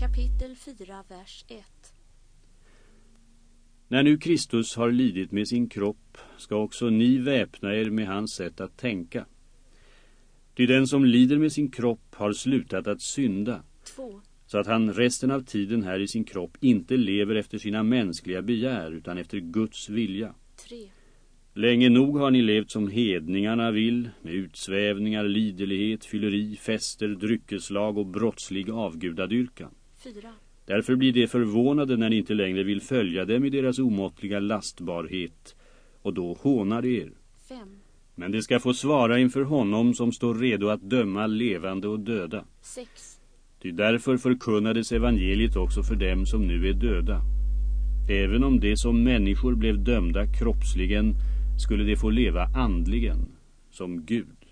Kapitel 4, vers 1 När nu Kristus har lidit med sin kropp ska också ni väpna er med hans sätt att tänka. Ty den som lider med sin kropp har slutat att synda 2 så att han resten av tiden här i sin kropp inte lever efter sina mänskliga begär utan efter Guds vilja. 3 Länge nog har ni levt som hedningarna vill, med utsvävningar, liderlighet, fylleri, fester, dryckeslag och brottslig avgudadyrkan. 4 Därför blir det förvånade när ni inte längre vill följa dem i deras omåttliga lastbarhet, och då hånar er. 5 Men det ska få svara inför honom som står redo att döma levande och döda. 6 Ty därför förkunnades evangeliet också för dem som nu är döda. Även om det som människor blev dömda kroppsligen skulle de få leva andligen som Gud.